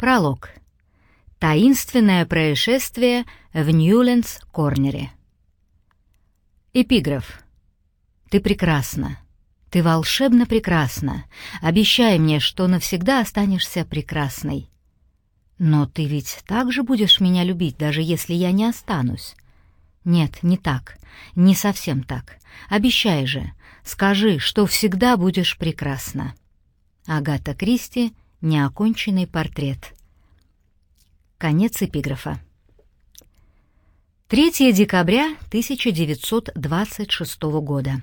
Пролог. Таинственное происшествие в Ньюлендс-Корнере. Эпиграф. Ты прекрасна. Ты волшебно прекрасна. Обещай мне, что навсегда останешься прекрасной. Но ты ведь также будешь меня любить, даже если я не останусь. Нет, не так. Не совсем так. Обещай же. Скажи, что всегда будешь прекрасна. Агата Кристи Неоконченный портрет. Конец эпиграфа. 3 декабря 1926 года.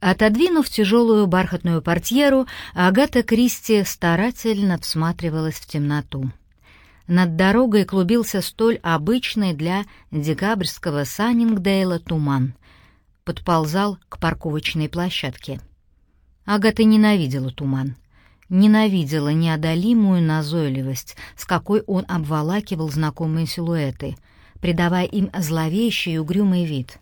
Отодвинув тяжелую бархатную портьеру, Агата Кристи старательно всматривалась в темноту. Над дорогой клубился столь обычный для декабрьского Саннингдейла туман. Подползал к парковочной площадке. Агата ненавидела туман ненавидела неодолимую назойливость, с какой он обволакивал знакомые силуэты, придавая им зловещий и угрюмый вид.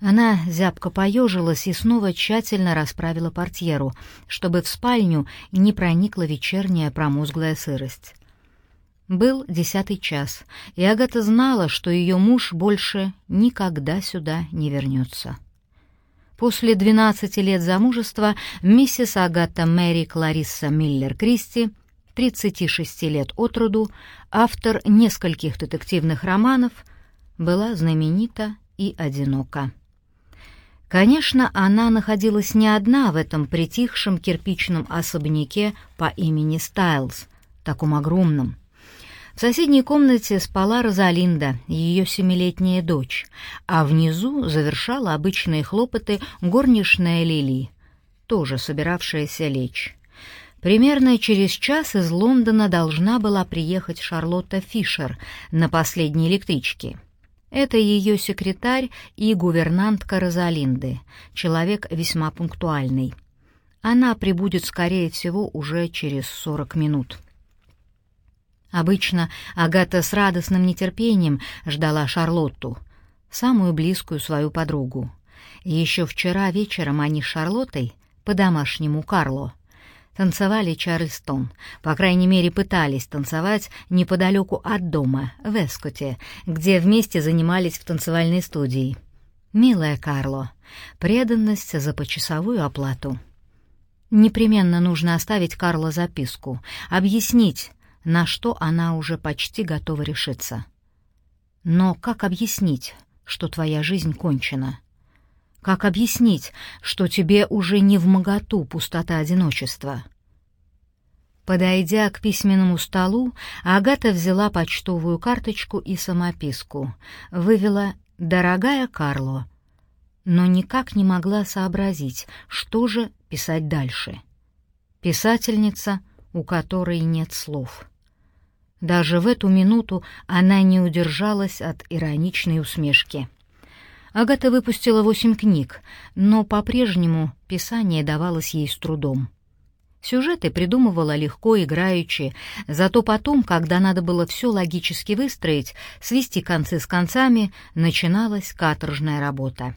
Она зябко поежилась и снова тщательно расправила портьеру, чтобы в спальню не проникла вечерняя промозглая сырость. Был десятый час, и Агата знала, что ее муж больше никогда сюда не вернется. После 12 лет замужества миссис Агата Мэри Кларисса Миллер Кристи, 36 лет от роду, автор нескольких детективных романов, была знаменита и одинока. Конечно, она находилась не одна в этом притихшем кирпичном особняке по имени Стайлз, таком огромном, в соседней комнате спала Розалинда, ее семилетняя дочь, а внизу завершала обычные хлопоты горничная Лили, тоже собиравшаяся лечь. Примерно через час из Лондона должна была приехать Шарлотта Фишер на последней электричке. Это ее секретарь и гувернантка Розалинды, человек весьма пунктуальный. Она прибудет, скорее всего, уже через сорок минут. Обычно Агата с радостным нетерпением ждала Шарлотту, самую близкую свою подругу. Еще вчера вечером они с Шарлоттой, по-домашнему Карло, танцевали Чарльстон, по крайней мере пытались танцевать неподалеку от дома, в Эскоте, где вместе занимались в танцевальной студии. «Милая Карло, преданность за почасовую оплату». Непременно нужно оставить Карло записку, объяснить, на что она уже почти готова решиться. Но как объяснить, что твоя жизнь кончена? Как объяснить, что тебе уже не в моготу пустота одиночества? Подойдя к письменному столу, Агата взяла почтовую карточку и самописку, вывела «Дорогая Карло», но никак не могла сообразить, что же писать дальше. Писательница, у которой нет слов. Даже в эту минуту она не удержалась от ироничной усмешки. Агата выпустила восемь книг, но по-прежнему писание давалось ей с трудом. Сюжеты придумывала легко, играючи, зато потом, когда надо было все логически выстроить, свести концы с концами, начиналась каторжная работа.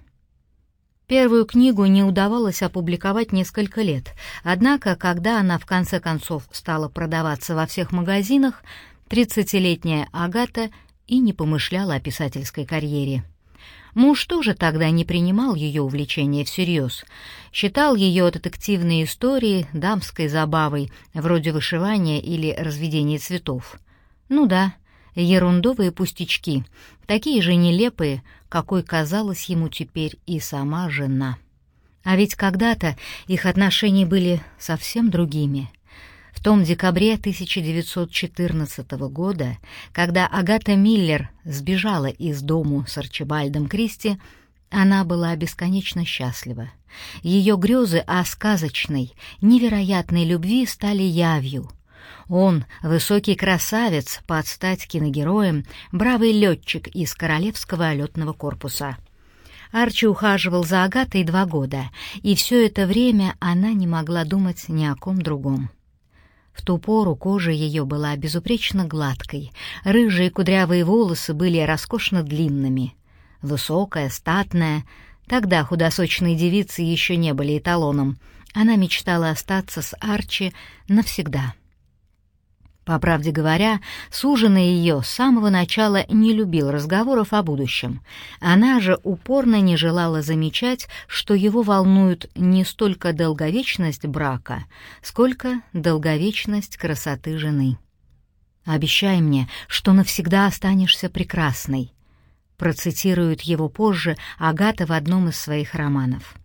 Первую книгу не удавалось опубликовать несколько лет, однако, когда она в конце концов стала продаваться во всех магазинах, Тридцатилетняя Агата и не помышляла о писательской карьере. Муж тоже тогда не принимал ее увлечение всерьез, считал ее детективные истории дамской забавой, вроде вышивания или разведения цветов. Ну да, ерундовые пустячки, такие же нелепые, какой казалась ему теперь и сама жена. А ведь когда-то их отношения были совсем другими. В том декабре 1914 года, когда Агата Миллер сбежала из дому с Арчибальдом Кристи, она была бесконечно счастлива. Ее грезы о сказочной, невероятной любви стали явью. Он, высокий красавец, под стать киногероем, бравый летчик из Королевского летного корпуса. Арчи ухаживал за Агатой два года, и все это время она не могла думать ни о ком другом. В ту пору кожа ее была безупречно гладкой, рыжие кудрявые волосы были роскошно длинными. Высокая, статная, тогда худосочные девицы еще не были эталоном, она мечтала остаться с Арчи навсегда. По правде говоря, суженый ее с самого начала не любил разговоров о будущем. Она же упорно не желала замечать, что его волнует не столько долговечность брака, сколько долговечность красоты жены. «Обещай мне, что навсегда останешься прекрасной», процитирует его позже Агата в одном из своих романов.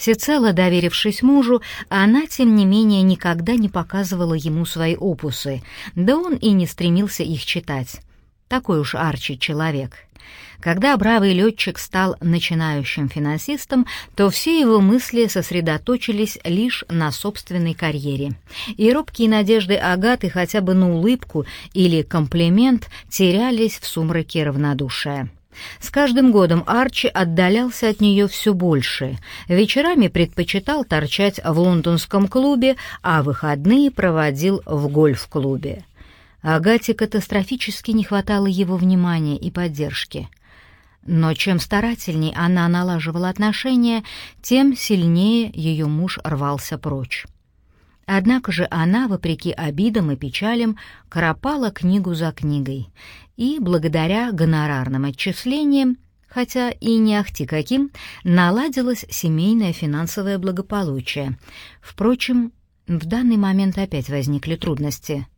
Всецело доверившись мужу, она, тем не менее, никогда не показывала ему свои опусы, да он и не стремился их читать. Такой уж Арчи человек. Когда бравый летчик стал начинающим финансистом, то все его мысли сосредоточились лишь на собственной карьере. И робкие надежды Агаты хотя бы на улыбку или комплимент терялись в сумраке равнодушия. С каждым годом Арчи отдалялся от нее все больше. Вечерами предпочитал торчать в лондонском клубе, а выходные проводил в гольф-клубе. Агате катастрофически не хватало его внимания и поддержки. Но чем старательней она налаживала отношения, тем сильнее ее муж рвался прочь. Однако же она, вопреки обидам и печалям, коропала книгу за книгой, и, благодаря гонорарным отчислениям, хотя и не ахти каким, наладилось семейное финансовое благополучие. Впрочем, в данный момент опять возникли трудности.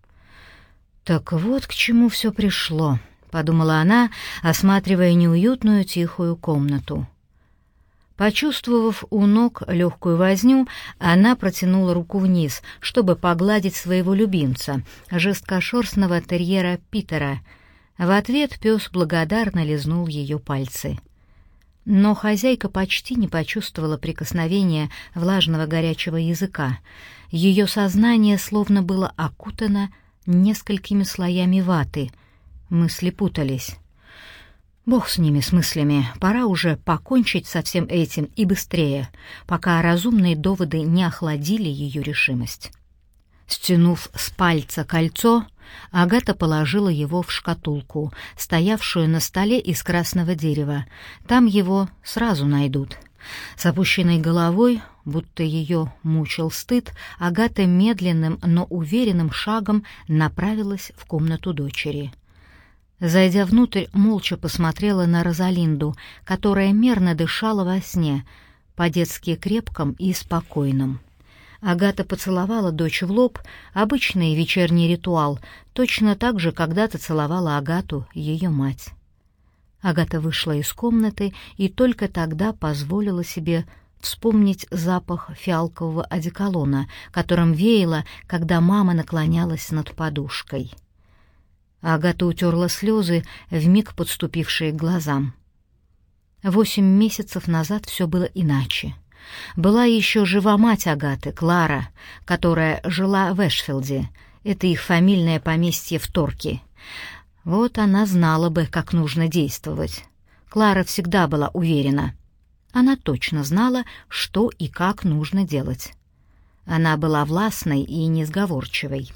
«Так вот к чему все пришло», — подумала она, осматривая неуютную тихую комнату. Почувствовав у ног легкую возню, она протянула руку вниз, чтобы погладить своего любимца, жесткошерстного терьера Питера. В ответ пес благодарно лизнул ее пальцы. Но хозяйка почти не почувствовала прикосновения влажного горячего языка. Ее сознание словно было окутано несколькими слоями ваты. Мысли путались. Бог с ними, с мыслями. Пора уже покончить со всем этим и быстрее, пока разумные доводы не охладили ее решимость. Стянув с пальца кольцо, Агата положила его в шкатулку, стоявшую на столе из красного дерева. Там его сразу найдут. С опущенной головой, будто ее мучил стыд, Агата медленным, но уверенным шагом направилась в комнату дочери. Зайдя внутрь, молча посмотрела на Розалинду, которая мерно дышала во сне, по-детски крепком и спокойном. Агата поцеловала дочь в лоб, обычный вечерний ритуал, точно так же когда-то целовала Агату ее мать. Агата вышла из комнаты и только тогда позволила себе вспомнить запах фиалкового одеколона, которым веяло, когда мама наклонялась над подушкой. Агата утерла слезы, вмиг подступившие к глазам. Восемь месяцев назад все было иначе. Была еще жива мать Агаты, Клара, которая жила в Эшфилде. Это их фамильное поместье в Торке. Вот она знала бы, как нужно действовать. Клара всегда была уверена. Она точно знала, что и как нужно делать. Она была властной и несговорчивой.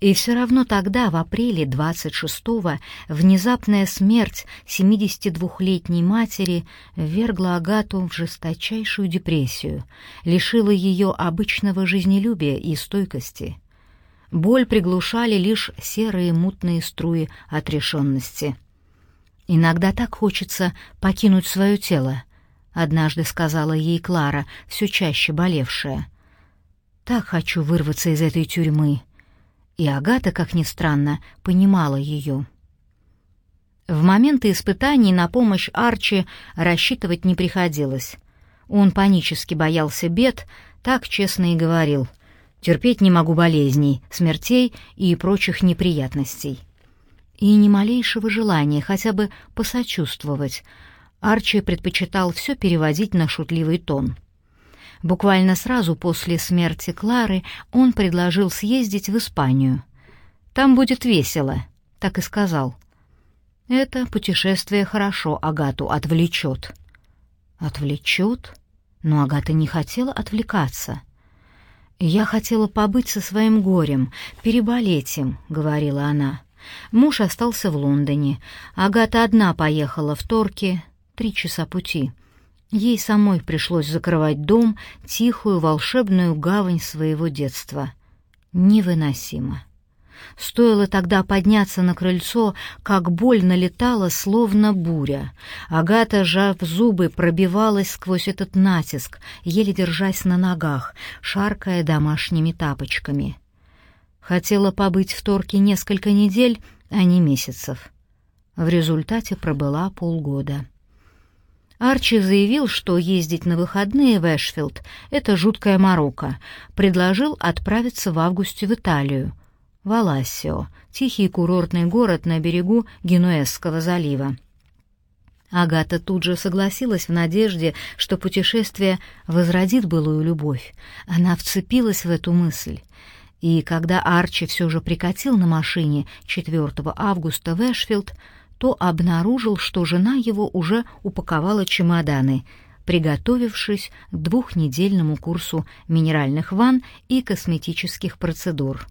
И все равно тогда, в апреле 26-го, внезапная смерть 72-летней матери ввергла Агату в жесточайшую депрессию, лишила ее обычного жизнелюбия и стойкости. Боль приглушали лишь серые мутные струи отрешенности. «Иногда так хочется покинуть свое тело», — однажды сказала ей Клара, все чаще болевшая — так хочу вырваться из этой тюрьмы. И Агата, как ни странно, понимала ее. В моменты испытаний на помощь Арчи рассчитывать не приходилось. Он панически боялся бед, так честно и говорил. «Терпеть не могу болезней, смертей и прочих неприятностей». И ни малейшего желания хотя бы посочувствовать. Арчи предпочитал все переводить на шутливый тон — Буквально сразу после смерти Клары он предложил съездить в Испанию. «Там будет весело», — так и сказал. «Это путешествие хорошо Агату отвлечет». «Отвлечет?» Но Агата не хотела отвлекаться. «Я хотела побыть со своим горем, переболеть им», — говорила она. Муж остался в Лондоне. Агата одна поехала в Торки, три часа пути. Ей самой пришлось закрывать дом, тихую волшебную гавань своего детства. Невыносимо. Стоило тогда подняться на крыльцо, как боль налетала, словно буря. Агата, сжав зубы, пробивалась сквозь этот натиск, еле держась на ногах, шаркая домашними тапочками. Хотела побыть в Торке несколько недель, а не месяцев. В результате пробыла полгода. Арчи заявил, что ездить на выходные в Эшфилд — это жуткая морока. Предложил отправиться в августе в Италию. Валассио — тихий курортный город на берегу Генуэзского залива. Агата тут же согласилась в надежде, что путешествие возродит былую любовь. Она вцепилась в эту мысль. И когда Арчи все же прикатил на машине 4 августа в Эшфилд, то обнаружил, что жена его уже упаковала чемоданы, приготовившись к двухнедельному курсу минеральных ванн и косметических процедур.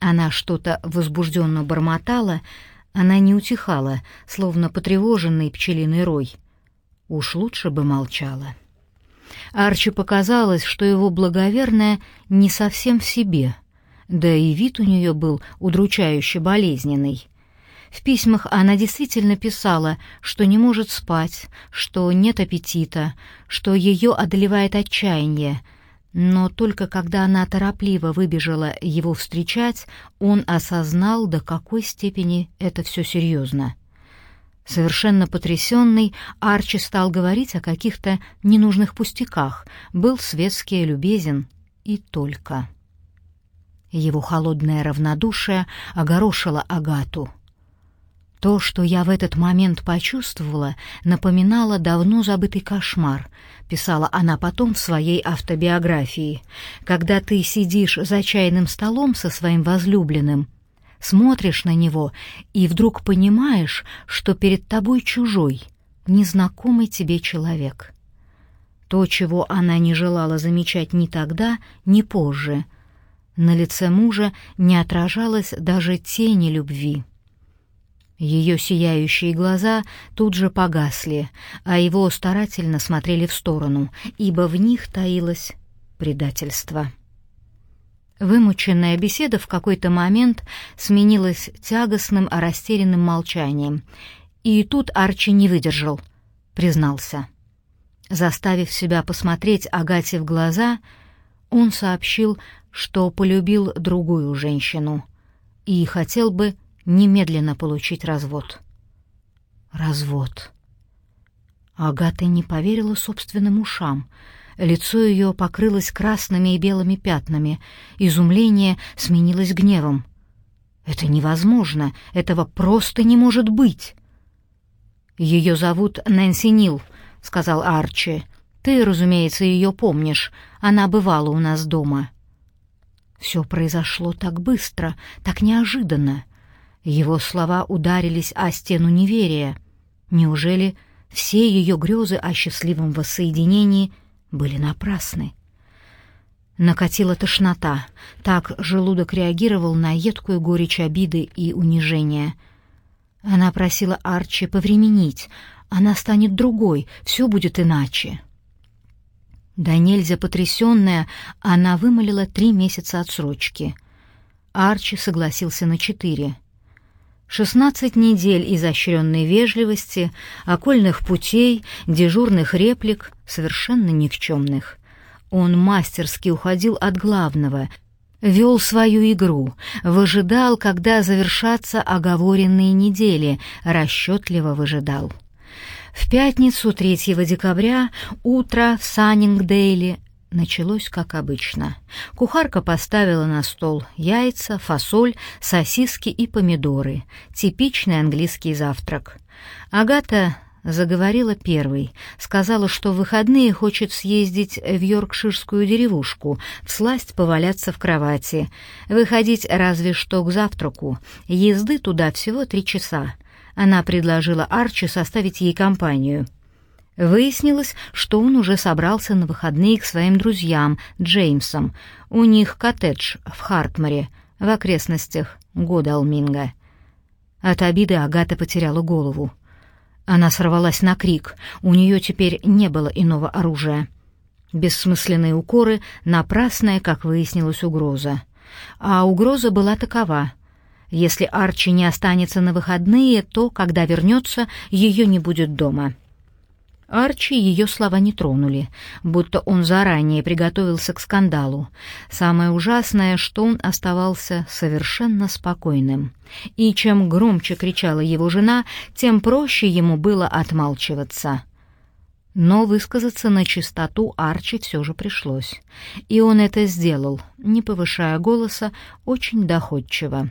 Она что-то возбужденно бормотала, она не утихала, словно потревоженный пчелиный рой. Уж лучше бы молчала. Арчи показалось, что его благоверная не совсем в себе, да и вид у нее был удручающе болезненный. В письмах она действительно писала, что не может спать, что нет аппетита, что ее одолевает отчаяние, но только когда она торопливо выбежала его встречать, он осознал, до какой степени это все серьезно. Совершенно потрясенный, Арчи стал говорить о каких-то ненужных пустяках, был светский любезен, и только. Его холодное равнодушие огорошило Агату — то, что я в этот момент почувствовала, напоминало давно забытый кошмар, писала она потом в своей автобиографии. Когда ты сидишь за чайным столом со своим возлюбленным, смотришь на него и вдруг понимаешь, что перед тобой чужой, незнакомый тебе человек. То, чего она не желала замечать ни тогда, ни позже. На лице мужа не отражалось даже тени любви. Ее сияющие глаза тут же погасли, а его старательно смотрели в сторону, ибо в них таилось предательство. Вымученная беседа в какой-то момент сменилась тягостным, растерянным молчанием. И тут Арчи не выдержал, признался. Заставив себя посмотреть Агате в глаза, он сообщил, что полюбил другую женщину и хотел бы немедленно получить развод. Развод. Агата не поверила собственным ушам. Лицо ее покрылось красными и белыми пятнами. Изумление сменилось гневом. «Это невозможно! Этого просто не может быть!» «Ее зовут Нэнси Нил», — сказал Арчи. «Ты, разумеется, ее помнишь. Она бывала у нас дома». Все произошло так быстро, так неожиданно. Его слова ударились о стену неверия. Неужели все ее грезы о счастливом воссоединении были напрасны? Накатила тошнота. Так желудок реагировал на едкую горечь обиды и унижения. Она просила Арчи повременить. Она станет другой, все будет иначе. Да нельзя потрясенная, она вымолила три месяца отсрочки. Арчи согласился на четыре. Шестнадцать недель изощренной вежливости, окольных путей, дежурных реплик, совершенно никчемных. Он мастерски уходил от главного, вел свою игру, выжидал, когда завершатся оговоренные недели, расчетливо выжидал. В пятницу 3 декабря утро в Саннингдейле началось как обычно. Кухарка поставила на стол яйца, фасоль, сосиски и помидоры. Типичный английский завтрак. Агата заговорила первой, сказала, что в выходные хочет съездить в йоркширскую деревушку, всласть поваляться в кровати, выходить разве что к завтраку, езды туда всего три часа. Она предложила Арчи составить ей компанию — Выяснилось, что он уже собрался на выходные к своим друзьям, Джеймсам. У них коттедж в Хартморе, в окрестностях Годалминга. От обиды Агата потеряла голову. Она сорвалась на крик, у нее теперь не было иного оружия. Бессмысленные укоры, напрасная, как выяснилось, угроза. А угроза была такова. Если Арчи не останется на выходные, то, когда вернется, ее не будет дома. Арчи ее слова не тронули, будто он заранее приготовился к скандалу. Самое ужасное, что он оставался совершенно спокойным. И чем громче кричала его жена, тем проще ему было отмалчиваться. Но высказаться на чистоту Арчи все же пришлось. И он это сделал, не повышая голоса, очень доходчиво.